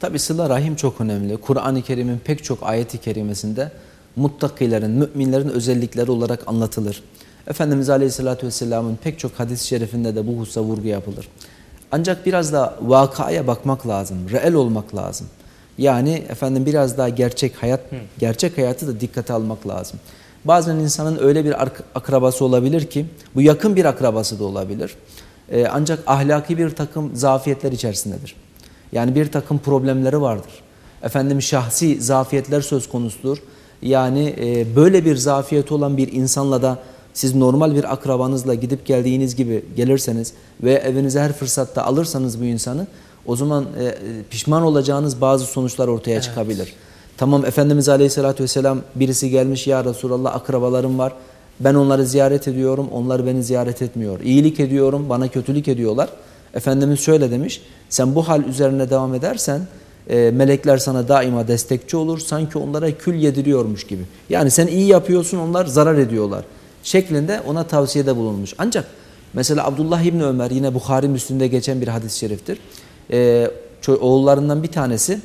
Tabi sıla rahim çok önemli. Kur'an-ı Kerim'in pek çok ayeti kerimesinde muttakilerin, müminlerin özellikleri olarak anlatılır. Efendimiz Aleyhisselatü Vesselam'ın pek çok hadis-i şerifinde de bu hususa vurgu yapılır. Ancak biraz da vakaya bakmak lazım, reel olmak lazım. Yani efendim biraz daha gerçek hayat, gerçek hayatı da dikkate almak lazım. Bazen insanın öyle bir akrabası olabilir ki, bu yakın bir akrabası da olabilir. Ee, ancak ahlaki bir takım zafiyetler içerisindedir. Yani bir takım problemleri vardır. Efendim şahsi zafiyetler söz konusudur. Yani e, böyle bir zafiyeti olan bir insanla da siz normal bir akrabanızla gidip geldiğiniz gibi gelirseniz ve evinize her fırsatta alırsanız bu insanı o zaman e, pişman olacağınız bazı sonuçlar ortaya evet. çıkabilir. Tamam Efendimiz Aleyhisselatü Vesselam birisi gelmiş ya Resulallah akrabalarım var. Ben onları ziyaret ediyorum, onlar beni ziyaret etmiyor. İyilik ediyorum, bana kötülük ediyorlar. Efendimiz şöyle demiş, sen bu hal üzerine devam edersen e, melekler sana daima destekçi olur. Sanki onlara kül yediriyormuş gibi. Yani sen iyi yapıyorsun onlar zarar ediyorlar. Şeklinde ona tavsiyede bulunmuş. Ancak mesela Abdullah İbni Ömer yine Bukhari Müslüm'de geçen bir hadis-i şeriftir. E, oğullarından bir tanesi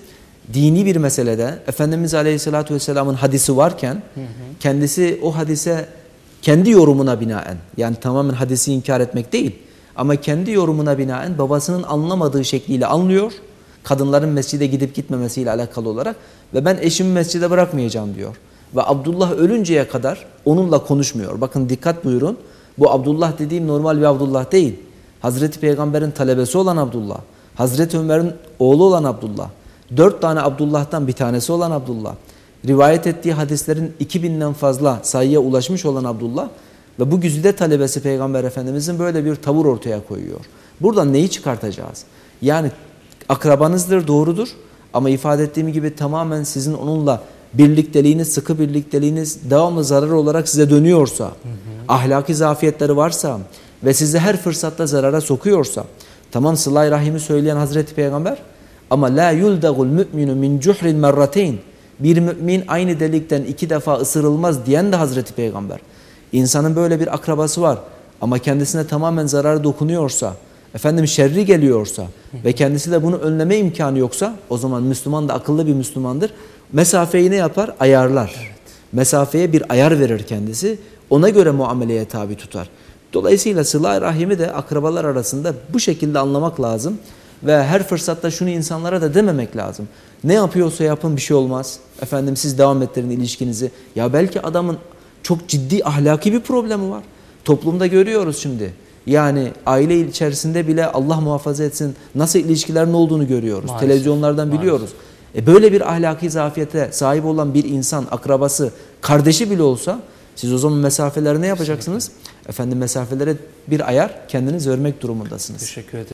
dini bir meselede Efendimiz Aleyhisselatü Vesselam'ın hadisi varken hı hı. kendisi o hadise kendi yorumuna binaen yani tamamen hadisi inkar etmek değil ama kendi yorumuna binaen babasının anlamadığı şekliyle anlıyor. Kadınların mescide gidip gitmemesiyle alakalı olarak ve ben eşimi mescide bırakmayacağım diyor. Ve Abdullah ölünceye kadar onunla konuşmuyor. Bakın dikkat buyurun. Bu Abdullah dediğim normal bir Abdullah değil. Hazreti Peygamber'in talebesi olan Abdullah. Hazreti Ömer'in oğlu olan Abdullah. Dört tane Abdullah'tan bir tanesi olan Abdullah. Rivayet ettiği hadislerin 2000'den fazla sayıya ulaşmış olan Abdullah ve bu güzide talebesi Peygamber Efendimizin böyle bir tavır ortaya koyuyor. Buradan neyi çıkartacağız? Yani akrabanızdır doğrudur ama ifade ettiğim gibi tamamen sizin onunla birlikteliğiniz, sıkı birlikteliğiniz devamlı zarar olarak size dönüyorsa, hı hı. ahlaki zafiyetleri varsa ve sizi her fırsatta zarara sokuyorsa, tamam sılay rahimi söyleyen Hazreti Peygamber ama la yuldagul mu'minu min cuhril merrateyn bir mümin aynı delikten iki defa ısırılmaz diyen de Hazreti Peygamber. İnsanın böyle bir akrabası var ama kendisine tamamen zarar dokunuyorsa, efendim şerri geliyorsa ve kendisi de bunu önleme imkanı yoksa o zaman Müslüman da akıllı bir Müslümandır. Mesafeyi ne yapar? Ayarlar. Evet. Mesafeye bir ayar verir kendisi. Ona göre muameleye tabi tutar. Dolayısıyla sıla rahimi de akrabalar arasında bu şekilde anlamak lazım. Ve her fırsatta şunu insanlara da dememek lazım. Ne yapıyorsa yapın bir şey olmaz. Efendim siz devam ettirin ilişkinizi. Ya belki adamın çok ciddi ahlaki bir problemi var. Toplumda görüyoruz şimdi. Yani aile içerisinde bile Allah muhafaza etsin nasıl ilişkilerin olduğunu görüyoruz. Maalesef, Televizyonlardan biliyoruz. E böyle bir ahlaki zafiyete sahip olan bir insan, akrabası, kardeşi bile olsa siz o zaman mesafeleri ne yapacaksınız? Efendim mesafelere bir ayar kendiniz vermek durumundasınız. Teşekkür ederim.